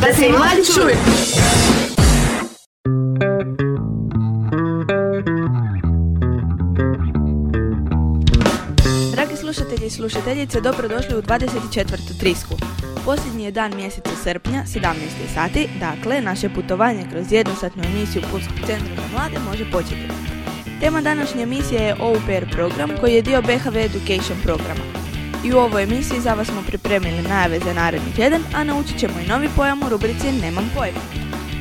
da se mladi čuje. Slušatelji i slušateljice, dobrodošli u 24. trisku. Posljednji je dan mjeseca srpnja, 17. sati, dakle, naše putovanje kroz jednosatnu emisiju Pulskog centra za mlade može početi. Tema današnje emisije je OUPR program koji je dio BHV Education programa. I u ovoj emisiji za vas smo pripremili najave za naredni tjedan, a naučit ćemo i novi pojam u rubrici Nemam pojma.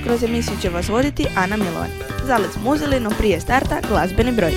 Kroz emisiju će vas voditi Ana Milovan. Zalet smo uzeli, no prije starta glazbeni broj.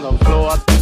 Centru za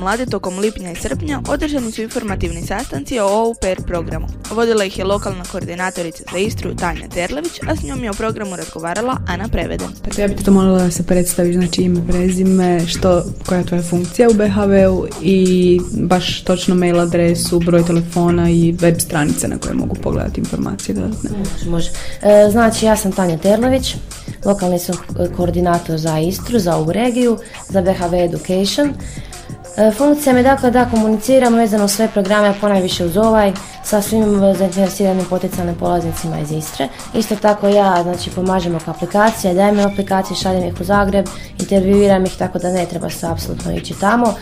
mlade tokom lipnja i srpnja održani su informativni sastanci o OUPR programu. Vodila ih je lokalna koordinatorica za Istru Tanja Terlević, a s njom je o programu razgovarala Ana Preveden. Pa ja bih to molila da se predstaviš, znači ime, prezime, što, koja je tvoja funkcija u BHV-u i baš točno mail adresu, broj telefona i web stranice na koje mogu pogledati informacije dodatne. Može. E, znači ja sam Tanja Terlević, lokalni sam koordinator za Istru, za ovu regiju, za BHV Education. E, funkcija mi je dakle da komuniciramo vezano sve programe, ponajviše uz ovaj, sa svim zainteresiranim potencijalnim polaznicima iz Istre. Isto tako ja znači, pomažem oko aplikacije, dajem im aplikacije, šaljem ih u Zagreb, intervjuiram ih tako da ne treba se apsolutno ići tamo.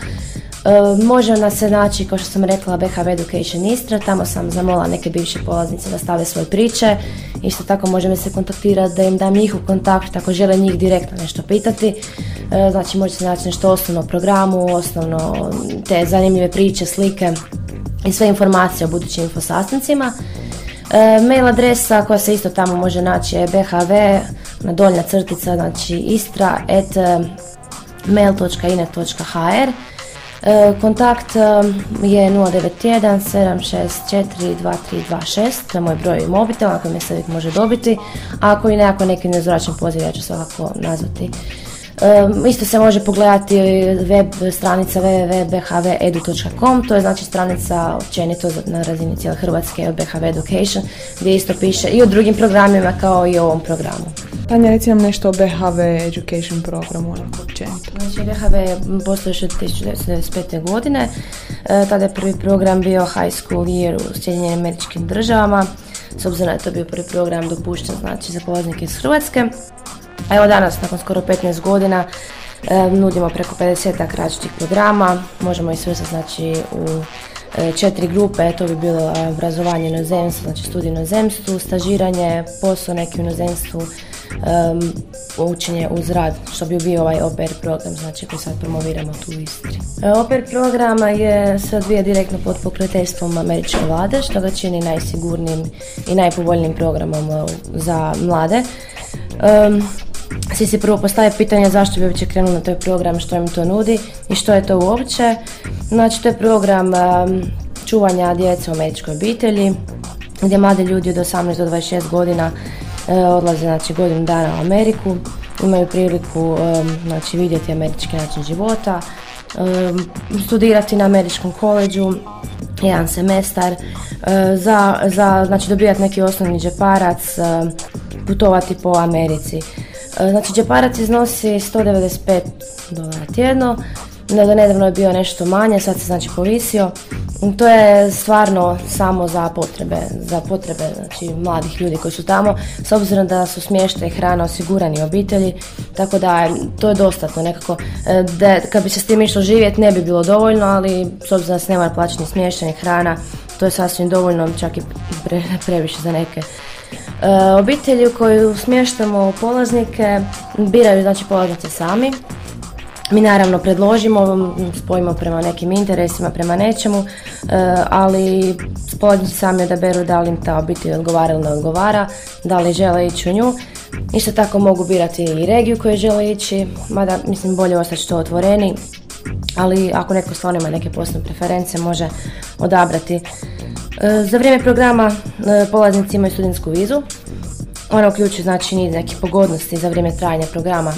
Može nas se naći, kao što sam rekla, BHV Education Istra, tamo sam zamola neke bivše polaznice da stave svoje priče. Isto tako može me se kontaktirati da im dam njihov kontakt ako žele njih direktno nešto pitati. E, znači može se naći nešto osnovno programu, osnovno te zanimljive priče, slike i sve informacije o budućim infosastancima. E, mail adresa koja se isto tamo može naći je bhv na doljna crtica, znači istra at mail.ine.hr E, kontakt e, je 091 764 2326, to je moj broj mobitel, ako me se uvijek može dobiti, a ako i nekako neki nezvraćen poziv, ja ću svakako nazvati. Isto se može pogledati web stranica www.bhvedu.com, to je znači stranica općenito na razini cijele Hrvatske od BHV Education, gdje isto piše i o drugim programima kao i o ovom programu. Tanja, reci nam nešto o BHV Education programu, onako općenito. Znači, BHV postoji još od 1995. godine. E, tada je prvi program bio High School Year u Sjedinjenim američkim državama. S obzirom da je to bio prvi program dopušten znači, za polaznike iz Hrvatske. A evo danas, nakon skoro 15 godina, e, nudimo preko 50 različitih programa. Možemo ih svrstati znači, u e, četiri grupe, to bi bilo obrazovanje inozemstvu, znači studij inozemstvu, stažiranje, posao neki u inozemstvu, um, učenje uz rad, što bi bio ovaj OPR program, znači koji sad promoviramo tu u Istri. E, OPR programa je se odvija direktno pod pokreteljstvom američke vlade, što ga čini najsigurnijim i najpovoljnijim programom e, za mlade. Um, svi si prvo postave pitanje zašto bi uopće krenuli na taj program, što im to nudi i što je to uopće. Znači, to je program čuvanja djece u američkoj obitelji, gdje mladi ljudi od 18 do 26 godina E, odlaze znači godinu dana u Ameriku, imaju priliku e, znači vidjeti američki način života, e, studirati na američkom koleđu jedan semestar, za, za znači dobivati neki osnovni džeparac, putovati po Americi. Znači džeparac iznosi 195 dolara tjedno, do nedavno je bio nešto manje, sad se znači povisio. To je stvarno samo za potrebe, za potrebe znači, mladih ljudi koji su tamo, s obzirom da su smještaj hrana osigurani obitelji, tako da to je dostatno nekako. E, da, kad bi se s tim išlo živjeti ne bi bilo dovoljno, ali s obzirom da se ne mora plaćati smještaj hrana, to je sasvim dovoljno, čak i previše za neke. E, obitelji u koju smještamo polaznike biraju znači polaznice sami, mi naravno predložimo, spojimo prema nekim interesima, prema nečemu, e, ali polaznici sami odaberu da li im ta obitelj odgovara ili ne odgovara, da li žele ići u nju. Isto tako mogu birati i regiju koju žele ići, mada mislim bolje ostati što otvoreni, ali ako neko stvarno ima neke posebne preference može odabrati. E, za vrijeme programa e, polaznici imaju studentsku vizu, ona uključuje znači niz nekih pogodnosti za vrijeme trajanja programa,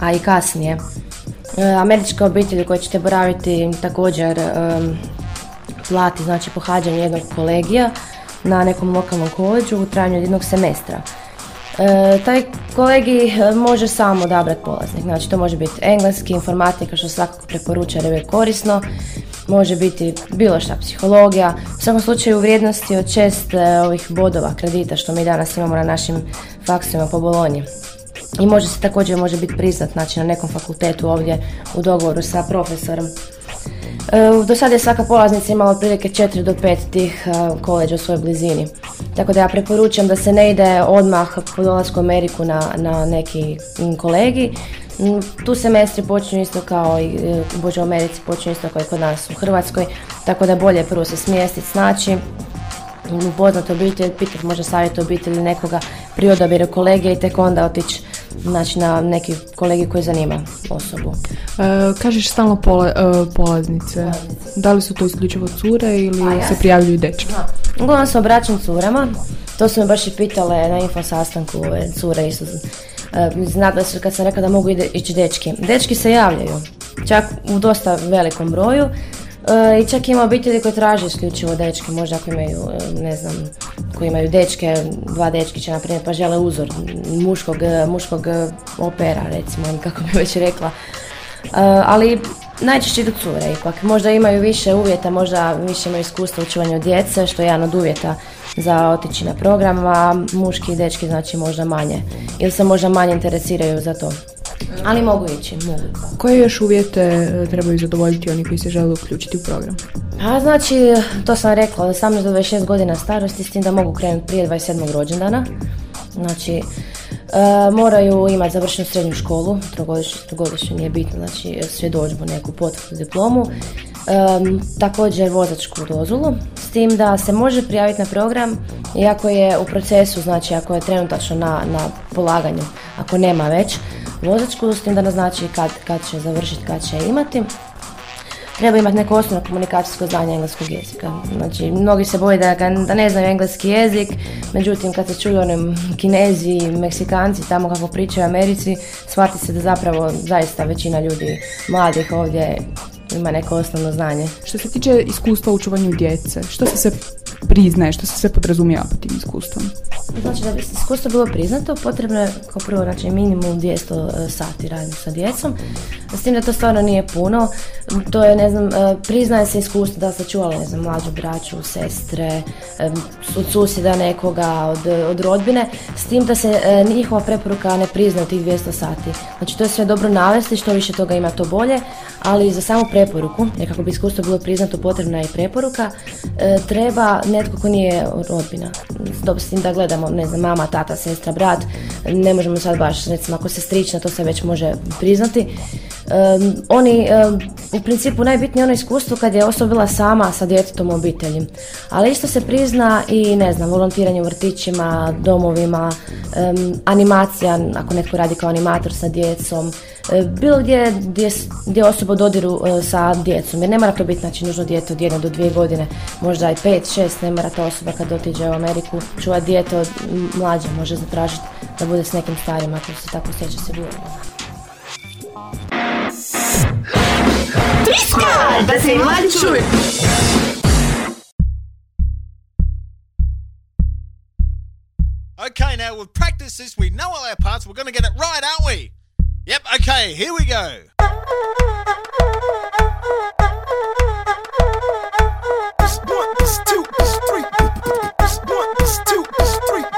a i kasnije. E, američka obitelj koja ćete boraviti također plati znači pohađanje jednog kolegija na nekom lokalnom koleđu u trajanju jednog semestra. E, taj kolegi e, može samo odabrati polaznik, znači to može biti engleski, informatika što svakako preporuča jer je korisno, može biti bilo šta psihologija, u svakom slučaju vrijednosti od šest ovih bodova kredita što mi danas imamo na našim faksima po Bolonji i može se također može biti priznat znači, na nekom fakultetu ovdje u dogovoru sa profesorom. E, do sada je svaka polaznica imala otprilike 4 do 5 tih e, koleđa u svojoj blizini. Tako da ja preporučam da se ne ide odmah po dolasku u Ameriku na, na neki kolegi. Tu semestri počinju isto kao i e, u Americi počinju isto kao i kod nas u Hrvatskoj, tako da bolje prvo se smjestiti, znači upoznati obitelj, pitati možda savjet obitelji nekoga pri odabiru kolege i tek onda otići znači, na neki kolegi koji zanima osobu. E, kažeš stalno pola, e, polaznice. Da li su to isključivo cure ili pa se prijavljuju dečki? Uglavnom se obraćam curama. To su me baš i pitale na info sastanku cure isto. E, znate su kad sam rekla da mogu ići dečki. Dečki se javljaju, čak u dosta velikom broju. E, I čak ima obitelji koji traže isključivo dečke, možda ako imaju, e, ne znam, koji imaju dečke, dva dečkića, na primjer, pa žele uzor muškog, e, muškog opera, recimo, kako bi već rekla. ali najčešće idu cure ipak. Možda imaju više uvjeta, možda više imaju iskustva u čuvanju djece, što je jedan od uvjeta za otići na program, a muški i dečki znači možda manje. Ili se možda manje interesiraju za to. Ali mogu ići, mogu. Koje još uvjete e, trebaju zadovoljiti oni koji se žele uključiti u program? A znači, to sam rekla, od 18 do 26 godina starosti, s tim da mogu krenuti prije 27. rođendana. Znači, e, moraju imati završenu srednju školu, trogodišnju, nije bitno, znači svjedočbu, neku potvrdu diplomu. E, također vozačku dozvolu, s tim da se može prijaviti na program iako je u procesu, znači ako je trenutačno na, na polaganju, ako nema već vozačku, s tim da naznači kad, kad će završiti, kad će imati treba imati neko osnovno komunikacijsko znanje engleskog jezika. Znači, mnogi se boje da, da ne znaju engleski jezik, međutim kad se čuju onim kinezi, meksikanci tamo kako pričaju u Americi, shvati se da zapravo zaista većina ljudi mladih ovdje ima neko osnovno znanje. Što se tiče iskustva u čuvanju djece, što se sve priznaje, što se sve podrazumijeva pod tim iskustvom? Znači da bi iskustvo bilo priznato, potrebno je kao prvo znači, minimum 200 e, sati raditi sa djecom. S tim da to stvarno nije puno. To je, ne znam, e, priznaje se iskustvo da se čuvali, ne znam, mlađu braću, sestre, e, od susjeda nekoga, od, od rodbine. S tim da se njihova preporuka ne prizna tih 200 sati. Znači to je sve dobro navesti, što više toga ima to bolje, ali za samu preporuku, jer kako bi iskustvo bilo priznato potrebna je i preporuka, treba netko ko nije rodbina. Dobro, s da gledamo, ne znam, mama, tata, sestra, brat, ne možemo sad baš, recimo, ako se strična, to se već može priznati. Oni, u principu, najbitnije ono iskustvo kad je osoba bila sama sa djetetom u obitelji. Ali isto se prizna i, ne znam, volontiranje u vrtićima, domovima, animacija, ako netko radi kao animator sa djecom, E, bilo gdje, gdje, gdje osoba dodiru e, sa djecom. Jer ne mora to biti znači, nužno dijete od jedne do dvije godine, možda i pet, šest, ne mora ta osoba kad otiđe u Ameriku čuva dijete od mlađe, može zatražiti da bude s nekim starima ako se tako sjeća sigurno. Okay, Да we've Okay, now we know all our parts. We're going to get it right, aren't we? Yep, okay, here we go. One, two, three. One, two, three.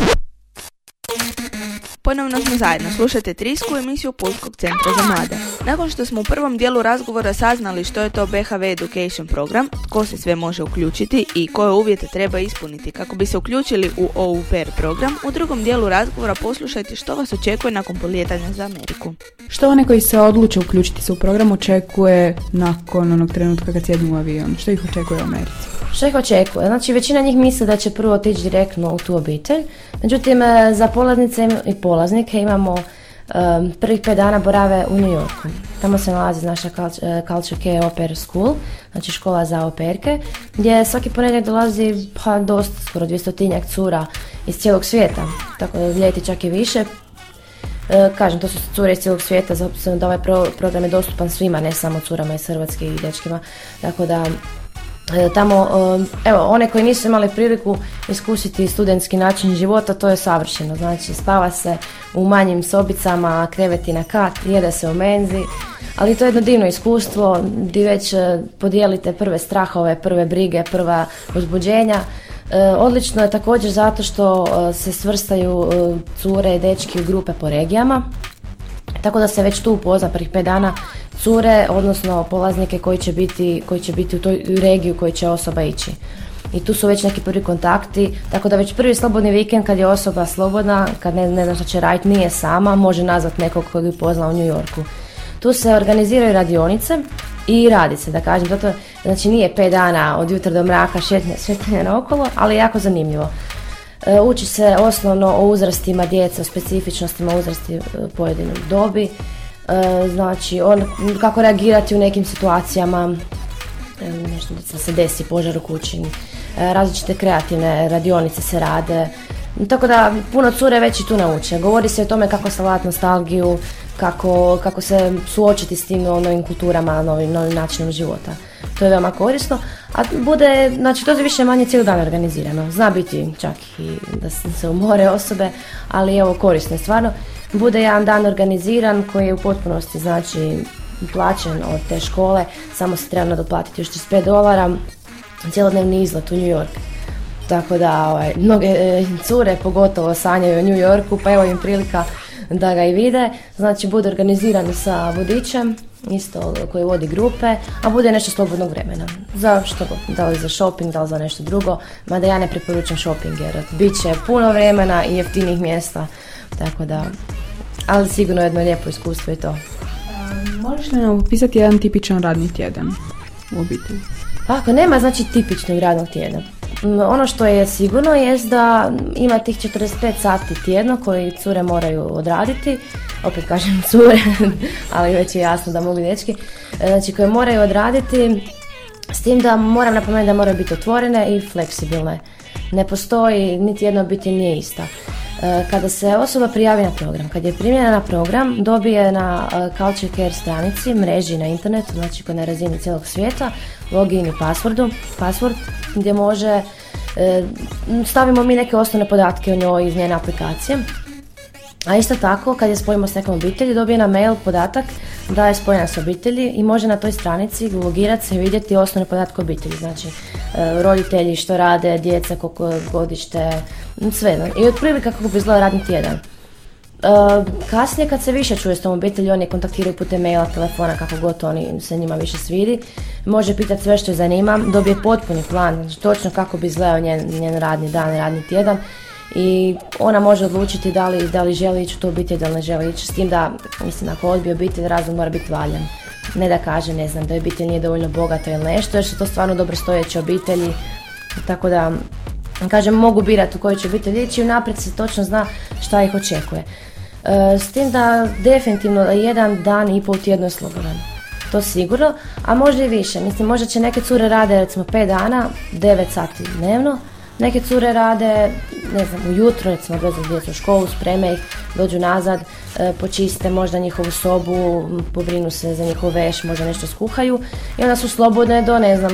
Ponovno smo zajedno, slušate Trisku emisiju Pulskog centra za mlade. Nakon što smo u prvom dijelu razgovora saznali što je to BHV Education program, ko se sve može uključiti i koje uvjete treba ispuniti kako bi se uključili u OUPR program, u drugom dijelu razgovora poslušajte što vas očekuje nakon polijetanja za Ameriku. Što one koji se odluče uključiti se u program očekuje nakon onog trenutka kad sjednu u avion? Što ih očekuje u Americi? Što ih očekuje? Znači, većina njih misle da će prvo otići direktno u tu obitelj. Međutim, za polaznice i polaznike imamo Um, prvih pet dana borave u New Yorku. Tamo se nalazi naša Culture, Culture Care Opera School, znači škola za operke, gdje svaki ponedjeljak dolazi pa dosta, skoro 200 cura iz cijelog svijeta, tako da ljeti čak i više. E, kažem, to su cure iz cijelog svijeta, zato da ovaj program je dostupan svima, ne samo curama iz Hrvatske i dečkima, tako da E, tamo, e, evo, one koji nisu imali priliku iskusiti studentski način života, to je savršeno. Znači, spava se u manjim sobicama, kreveti na kat, jede se u menzi, ali to je jedno divno iskustvo gdje već e, podijelite prve strahove, prve brige, prva uzbuđenja. Odlično je također zato što se svrstaju cure i dečki u grupe po regijama. Tako da se već tu upozna prvih pet dana cure, odnosno polaznike koji će biti, koji će biti u toj regiji u kojoj će osoba ići. I tu su već neki prvi kontakti, tako da već prvi slobodni vikend kad je osoba slobodna, kad ne, ne zna što će raditi, nije sama, može nazvati nekog kojeg je pozna u New Yorku. Tu se organiziraju radionice i radi se, da kažem. Zato, znači nije pet dana od jutra do mraka šetanje na okolo, ali je jako zanimljivo. E, uči se osnovno o uzrastima djece, o specifičnostima uzrasti e, pojedinog dobi, e, znači on, kako reagirati u nekim situacijama, nešto da se desi požar u kući, različite kreativne radionice se rade, tako da puno cure već i tu nauče. Govori se o tome kako savladati nostalgiju, kako, kako se suočiti s tim novim kulturama, novim, novim načinom života. To je veoma korisno, a bude, znači to je više manje cijeli dan organizirano. Zna biti čak i da se umore osobe, ali evo korisno je stvarno. Bude jedan dan organiziran koji je u potpunosti znači plaćen od te škole, samo se treba nadoplatiti još 35 dolara, cijelodnevni izlet u New York. Tako da ovaj, mnoge e, cure pogotovo sanjaju o New Yorku, pa evo im prilika da ga i vide. Znači bude organiziran sa vodičem, isto koji vodi grupe, a bude nešto slobodnog vremena. Za što da li za shopping, da li za nešto drugo, mada ja ne preporučam shopping jer bit će puno vremena i jeftinih mjesta, tako da, ali sigurno jedno lijepo iskustvo i to. Možeš li nam opisati jedan tipičan radni tjedan u obitelji? Pa ako nema znači tipičnog radnog tjedna. Ono što je sigurno je da ima tih 45 sati tjedno koji cure moraju odraditi, opet kažem cure, ali već je jasno da mogu dečki, e, znači koje moraju odraditi s tim da moram napomenuti da moraju biti otvorene i fleksibilne. Ne postoji, niti jedna obitelj nije ista. E, kada se osoba prijavi na program, kad je primljena na program, dobije na e, Culture Care stranici, mreži na internetu, znači na razini cijelog svijeta, login i passwordu, password gdje može, e, stavimo mi neke osnovne podatke o njoj iz njene aplikacije. A isto tako, kad je spojimo s nekom obitelji, dobije na mail podatak da je spojena s obitelji i može na toj stranici logirati se i vidjeti osnovne podatke obitelji. Znači, roditelji, što rade, djeca, koliko godište, sve. I otprilike kako bi izgledao radni tjedan. Uh, kasnije kad se više čuje s tom obitelji, oni kontaktiraju putem maila, telefona, kako god oni se njima više svidi. Može pitati sve što je zanima, dobije potpuni plan, znači točno kako bi izgledao njen, njen radni dan, radni tjedan. I ona može odlučiti da li, da li želi ići u tu obitelj, da li ne želi ići. S tim da, mislim, ako odbije obitelj, razlog mora biti valjan. Ne da kaže, ne znam, da obitelj nije dovoljno bogata ili nešto, jer su to stvarno dobro stojeće obitelji. Tako da, kažem, mogu birati u kojoj će obitelj ići i unaprijed se točno zna šta ih očekuje. E, s tim da definitivno jedan dan i pol tjedno je slobodan. To sigurno, a možda i više. Mislim, možda će neke cure rade recimo 5 dana, 9 sati dnevno, Neke cure rade, ne znam, ujutro, recimo odvezu djecu u školu, spreme ih, dođu nazad, e, počiste možda njihovu sobu, pobrinu se za njihov veš, možda nešto skuhaju i onda su slobodne do, ne znam,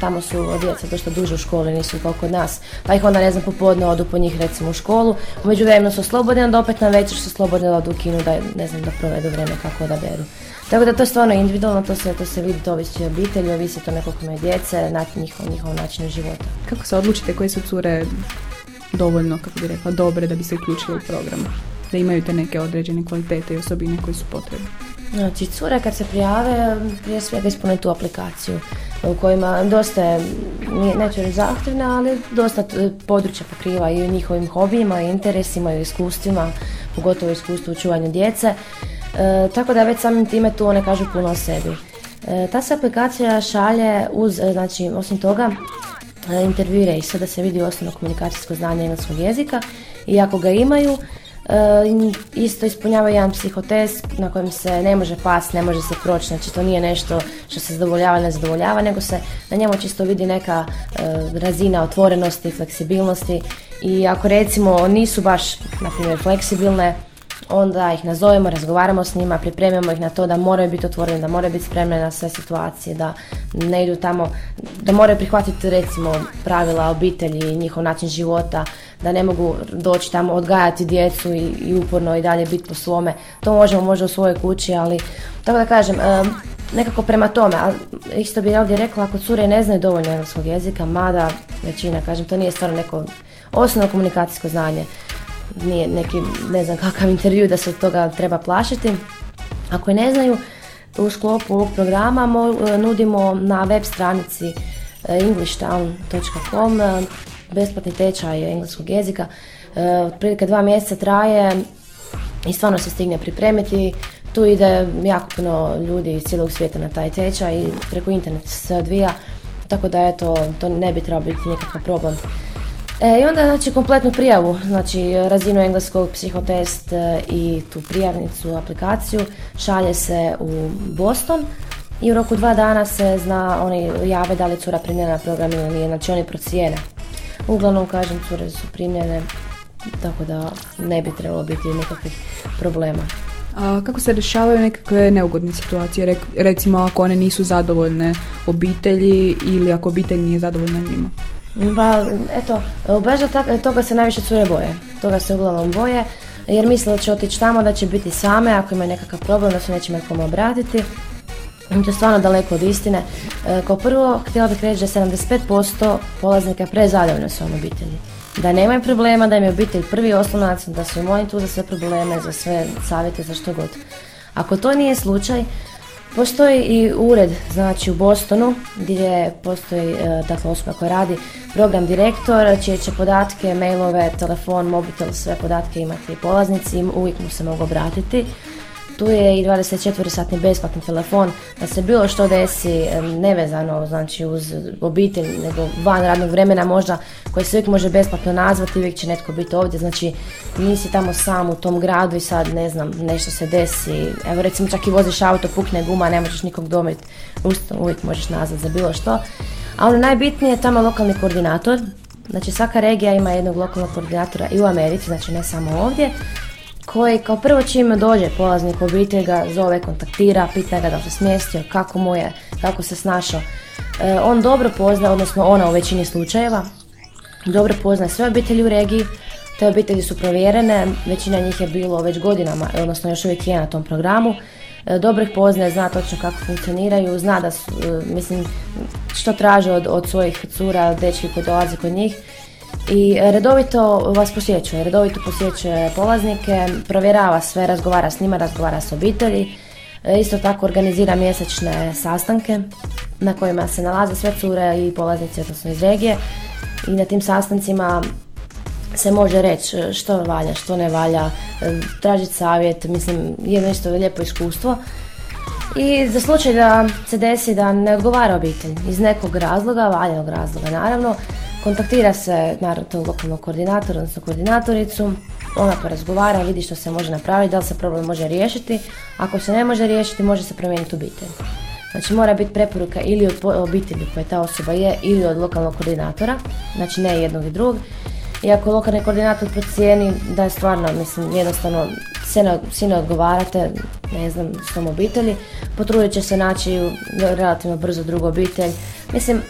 tamo su djeca dosta duže u školi, nisu kao kod nas, pa ih onda, ne znam, popodne odu po njih recimo u školu, u međuvremenu su slobodne, onda opet na večer su slobodne da odu u kinu, da, ne znam, da provedu vrijeme kako da beru. Tako da to je stvarno individualno, to se, to se vidi, to ovisi obitelji, ovisi to nekog imaju djece, njihov, njihov način života. Kako se odlučite koje su cure dovoljno, kako bi rekla, dobre da bi se uključile u program? Da imaju te neke određene kvalitete i osobine koje su potrebne? Znači, cure kad se prijave, prije svega ispune tu aplikaciju u kojima dosta je, neću reći zahtjevna, ali dosta područja pokriva i njihovim hobijima, i interesima, i iskustvima, pogotovo iskustvu u čuvanju djece. E, tako da već samim time tu one kažu puno o sebi. E, ta se aplikacija šalje uz, e, znači, osim toga, intervju i da se vidi osnovno komunikacijsko znanje engleskog jezika i ako ga imaju, isto ispunjava jedan psihotest na kojem se ne može pas, ne može se proći, znači to nije nešto što se zadovoljava, ne zadovoljava, nego se na njemu čisto vidi neka razina otvorenosti, fleksibilnosti i ako recimo nisu baš, na primjer, fleksibilne, onda ih nazovemo, razgovaramo s njima, pripremimo ih na to da moraju biti otvoreni, da moraju biti spremne na sve situacije, da ne idu tamo, da moraju prihvatiti recimo pravila obitelji, njihov način života, da ne mogu doći tamo odgajati djecu i, i uporno i dalje biti po svome. To možemo možda u svojoj kući, ali tako da kažem, nekako prema tome, ali isto bih ovdje rekla, ako cure ne znaju dovoljno engleskog jezika, mada većina, kažem, to nije stvarno neko osnovno komunikacijsko znanje nije neki, ne znam kakav intervju da se od toga treba plašiti. Ako ne znaju, u sklopu ovog programa e, nudimo na web stranici e, englishtown.com e, besplatni tečaj engleskog jezika. Otprilike dva mjeseca traje i stvarno se stigne pripremiti. Tu ide jako puno ljudi iz cijelog svijeta na taj tečaj i preko interneta se odvija. Tako da eto, to ne bi trebao biti nikakav problem. E, I onda znači kompletnu prijavu, znači razinu engleskog psihotest e, i tu prijavnicu, aplikaciju šalje se u Boston i u roku dva dana se zna, oni jave da li cura primljena na program ili nije, znači oni procijene. Uglavnom, kažem, cure su primljene, tako da ne bi trebalo biti nikakvih problema. A kako se rješavaju nekakve neugodne situacije, recimo ako one nisu zadovoljne obitelji ili ako obitelj nije zadovoljna njima? Ba, eto, u toga se najviše cure boje. Toga se uglavnom boje, jer misle da će otići tamo, da će biti same, ako ima nekakav problem, da se neće kome obratiti. To je stvarno daleko od istine. E, kao prvo, htjela bih reći da je 75% polaznika prezadovoljno svojom obitelji. Da nemaju problema, da im je obitelj prvi oslonac, da su im oni tu za sve probleme, za sve savjete, za što god. Ako to nije slučaj, Postoji i ured znači u Bostonu gdje postoji e, dakle, osoba koja radi program direktor čije će podatke, mailove, telefon, mobitel, sve podatke imati polaznici uvijek mu se mogu obratiti tu je i 24-satni besplatni telefon da se bilo što desi nevezano znači uz obitelj nego van radnog vremena možda koji se uvijek može besplatno nazvati uvijek će netko biti ovdje. Znači nisi tamo sam u tom gradu i sad ne znam nešto se desi. Evo recimo čak i voziš auto pukne guma ne možeš nikog domiti uvijek možeš nazvati za bilo što. A ono najbitnije je tamo lokalni koordinator. Znači svaka regija ima jednog lokalnog koordinatora i u Americi znači ne samo ovdje koji kao prvo čime dođe polaznik obitelj ga zove, kontaktira, pita ga da se smjestio, kako mu je, kako se snašao. E, on dobro pozna, odnosno ona u većini slučajeva, dobro pozna sve obitelji u regiji, te obitelji su provjerene, većina njih je bilo već godinama, odnosno još uvijek je na tom programu. E, dobro ih poznaje, zna točno kako funkcioniraju, zna da su, e, mislim, što traže od, od svojih cura, dečki koji dolaze kod njih i redovito vas posjećuje, redovito posjećuje polaznike, provjerava sve, razgovara s njima, razgovara s obitelji, e, isto tako organizira mjesečne sastanke na kojima se nalaze sve cure i polaznici, odnosno iz regije i na tim sastancima se može reći što valja, što ne valja, e, tražiti savjet, mislim, je nešto lijepo iskustvo. I za slučaj da se desi da ne odgovara obitelj iz nekog razloga, valjanog razloga naravno, Kontaktira se naravno lokalnog koordinatora, odnosno koordinatoricu, ona porazgovara, vidi što se može napraviti, da li se problem može riješiti. Ako se ne može riješiti, može se promijeniti obitelj. Znači mora biti preporuka ili od obitelji koje ta osoba je ili od lokalnog koordinatora, znači ne jednog i drugog. I ako lokalni koordinator procijeni da je stvarno, mislim, jednostavno se ne, si ne odgovarate, ne znam, s tom obitelji, potrudit će se naći relativno brzo drugu obitelj. Mislim,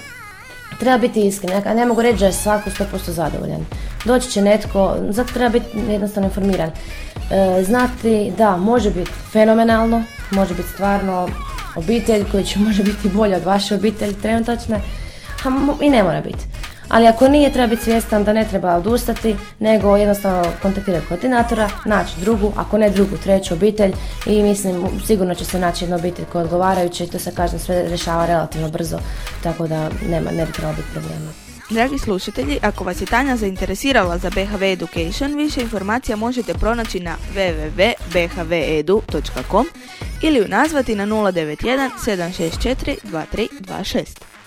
treba biti iskren, ja ne mogu reći da je svako 100% zadovoljan. Doći će netko, zato treba biti jednostavno informiran. E, znati da može biti fenomenalno, može biti stvarno obitelj koji će može biti bolja od vaše obitelji trenutačne, a i ne mora biti. Ali ako nije, treba biti svjestan da ne treba odustati, nego jednostavno kontaktirati koordinatora, naći drugu, ako ne drugu, treću obitelj i mislim sigurno će se naći jedna obitelj koja odgovarajuća i to se kažem sve rješava relativno brzo, tako da nema, ne bi trebalo biti problema. Dragi slušatelji, ako vas je Tanja zainteresirala za BHV Education, više informacija možete pronaći na www.bhvedu.com ili ju nazvati na 091 764 2326.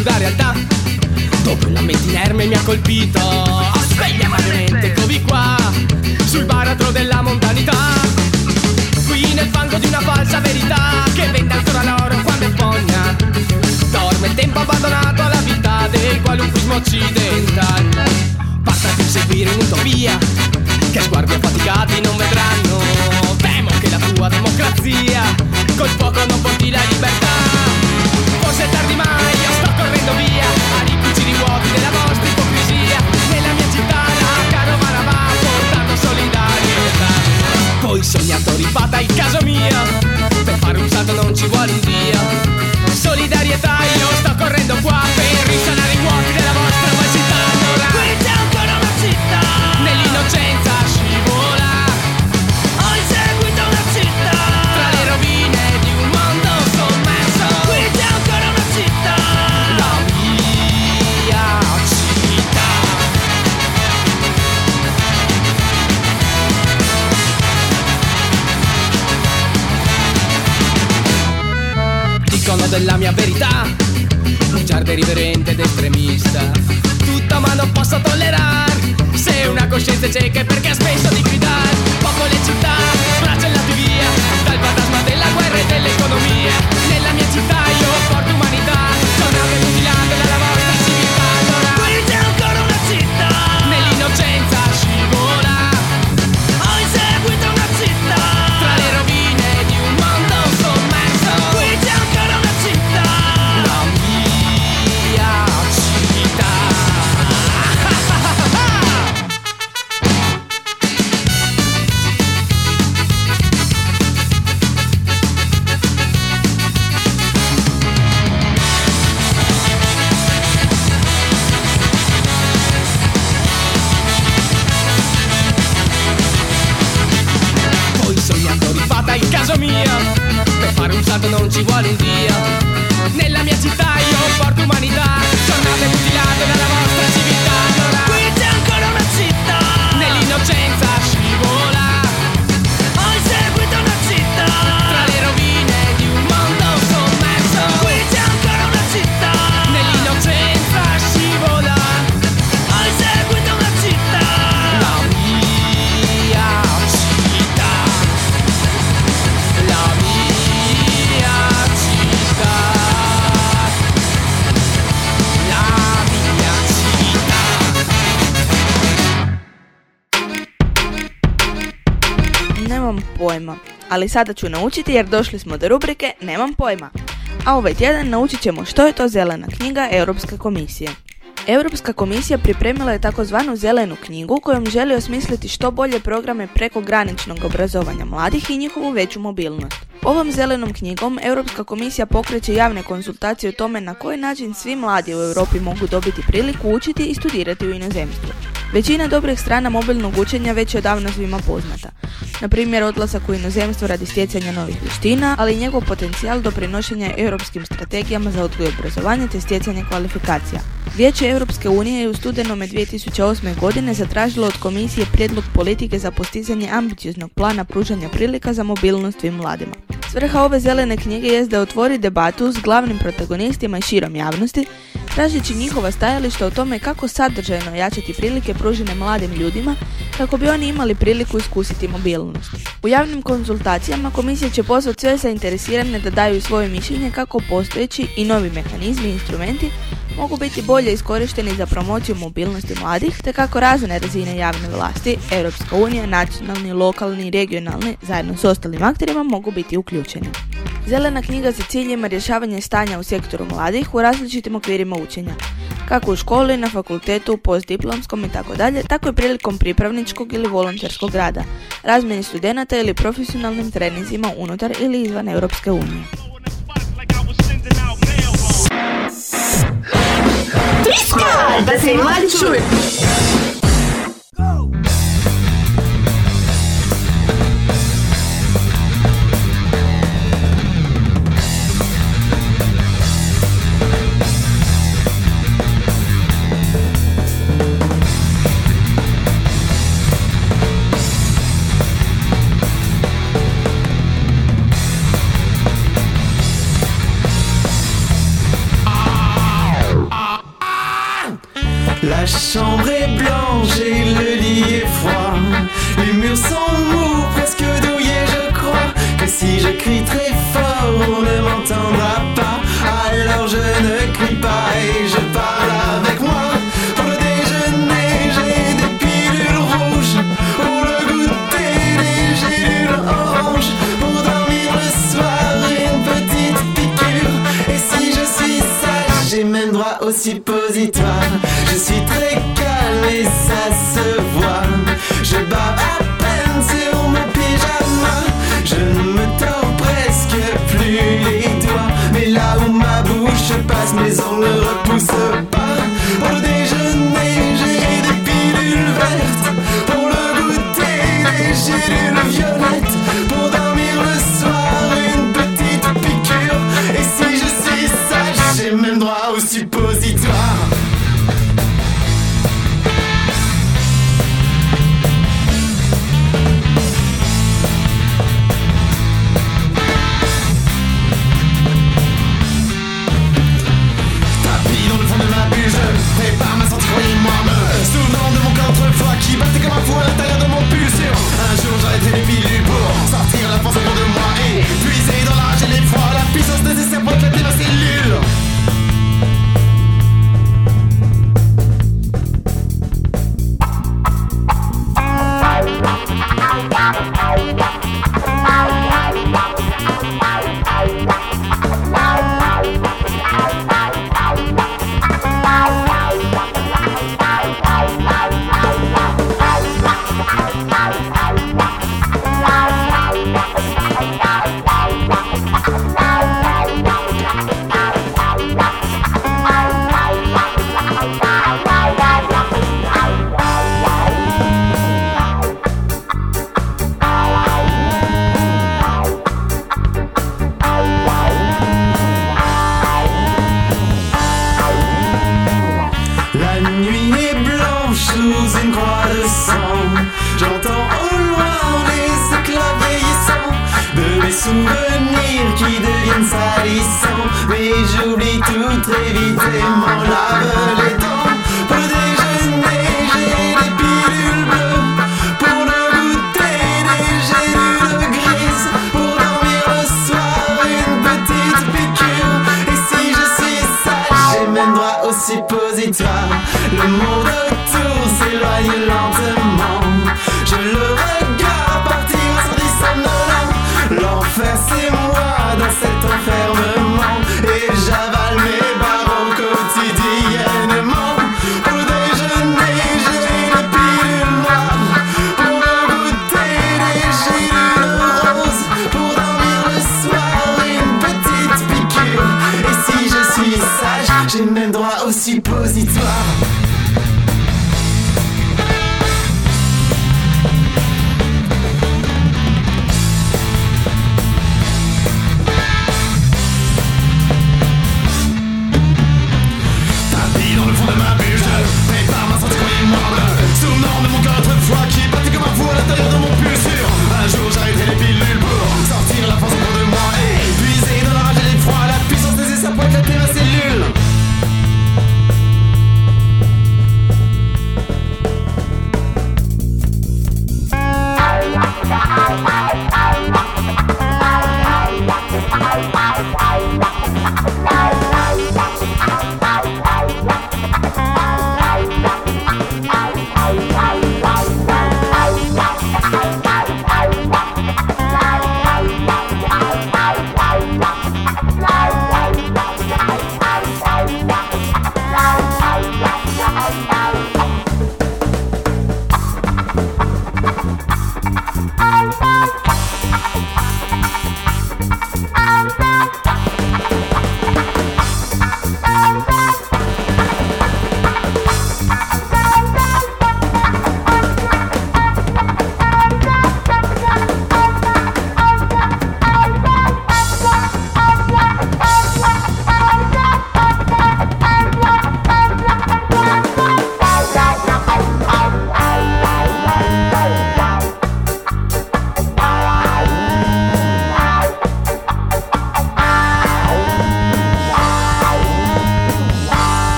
Cruda realtà Dove la mente inerme mi ha colpito baratro della montanità Qui nel fango di una falsa verità Che vende ancora l'oro quando è fogna. Dorme il tempo abbandonato alla vita Del qualunquismo occidentale Basta più seguire un'utopia Che sguardi affaticati non vedranno. Temo che la tua democrazia Col fuoco non porti la libertà. Forse è tardi mai, io sto correndo via Ai cucini vuoti della vostra Voi sognatori fate il caso mio Per fare un salto non ci vuole un dio Solidarietà, io sto correndo qua Per risanare mia verità. Bugiardo irriverente ed estremista. Tutta ma non posso tollerare Se una coscienza è cieca è perché ha spesso di gridare sada ću naučiti jer došli smo do rubrike Nemam pojma. A ovaj tjedan naučit ćemo što je to zelena knjiga Europske komisije. Europska komisija pripremila je takozvanu zelenu knjigu kojom želi osmisliti što bolje programe prekograničnog obrazovanja mladih i njihovu veću mobilnost. Ovom zelenom knjigom Europska komisija pokreće javne konsultacije o tome na koji način svi mladi u Europi mogu dobiti priliku učiti i studirati u inozemstvu. Većina dobrih strana mobilnog učenja već je odavno svima poznata. Na primjer, odlazak u inozemstvo radi stjecanja novih vještina, ali i njegov potencijal doprinošenja europskim strategijama za odgoj i obrazovanje te stjecanje kvalifikacija. Vijeće Europske unije je u studenome 2008. godine zatražilo od komisije prijedlog politike za postizanje ambicioznog plana pružanja prilika za mobilnost svim mladima. Svrha ove zelene knjige je da otvori debatu s glavnim protagonistima i širom javnosti, tražeći njihova stajališta o tome kako sadržajno jačati prilike pružene mladim ljudima kako bi oni imali priliku iskusiti mobilnost. U javnim konzultacijama komisija će pozvati sve zainteresirane da daju svoje mišljenje kako postojeći i novi mehanizmi i instrumenti mogu biti bolje iskorišteni za promociju mobilnosti mladih, te kako razne razine javne vlasti, Europska unija, nacionalni, lokalni i regionalni, zajedno s ostalim akterima mogu biti uključeni. Zelena knjiga za cilj ima rješavanje stanja u sektoru mladih u različitim okvirima učenja, kako u školi, na fakultetu, postdiplomskom i tako dalje, tako i prilikom pripravničkog ili volonterskog rada, razmjeni studenata ili profesionalnim treninzima unutar ili izvan Europske unije. Da se. chambre même droit aussi positoire. Je suis très calme et ça se voit. Je bats à peine sur mon pyjama. Je ne me tords presque plus les doigts. Mais là où ma bouche passe, mes ongles repoussent pas. souvenirs qui deviennent salissants. Mais j'oublie tout très vite et m'en lave les dents. Au déjeuner, j'ai des pilules bleues. Pour le goûter, des gélules grises. Pour dormir le soir, une petite piqûre. Et si je suis sage, j'ai même droit au suppositoire. Le monde autour s'éloigne lentement.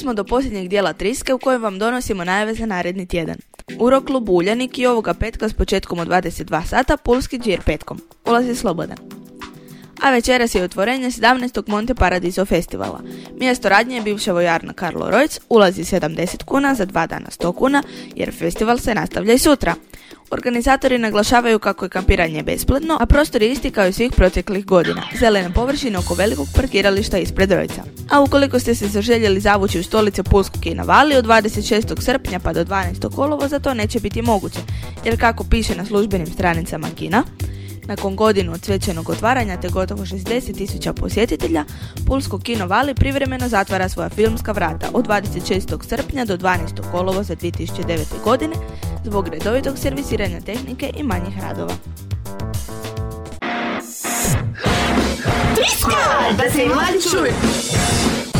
Smo do posljednjeg dijela Triske u kojem vam donosimo najave za naredni tjedan. Uroklub Uljanik i ovoga petka s početkom od 22 sata Pulski džir petkom. Ulaz je slobodan. A večeras je otvorenje 17. Monte Paradiso festivala. Mjesto radnje je bivša vojarna Karlo Rojc, ulazi 70 kuna, za dva dana 100 kuna, jer festival se nastavlja i sutra. Organizatori naglašavaju kako je kampiranje besplatno, a prostor je isti kao i svih proteklih godina. Zelene površine oko velikog parkirališta ispred Rojca. A ukoliko ste se zaželjeli zavući u stolice Pulskog i Vali od 26. srpnja pa do 12. kolova za to neće biti moguće, jer kako piše na službenim stranicama Kina, nakon godinu od svećenog otvaranja te gotovo 60.000 posjetitelja, Pulsko kino Vali privremeno zatvara svoja filmska vrata od 26. srpnja do 12. kolovo za 2009. godine zbog redovitog servisiranja tehnike i manjih radova. Da se.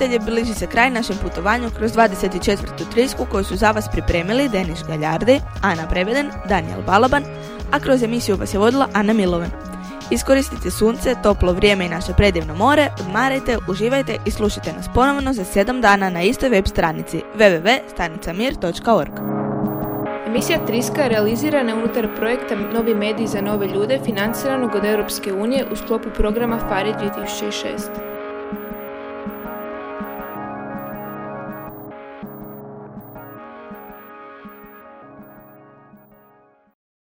slušatelji, bliži se kraj našem putovanju kroz 24. trisku koju su za vas pripremili Denis Galjardi, Ana Prebeden, Daniel Balaban, a kroz emisiju vas je vodila Ana Milovan. Iskoristite sunce, toplo vrijeme i naše predivno more, odmarajte, uživajte i slušajte nas ponovno za 7 dana na istoj web stranici www.stanicamir.org. Emisija Triska realizirana je unutar projekta Novi mediji za nove ljude financiranog od Europske unije u sklopu programa FARI 2006.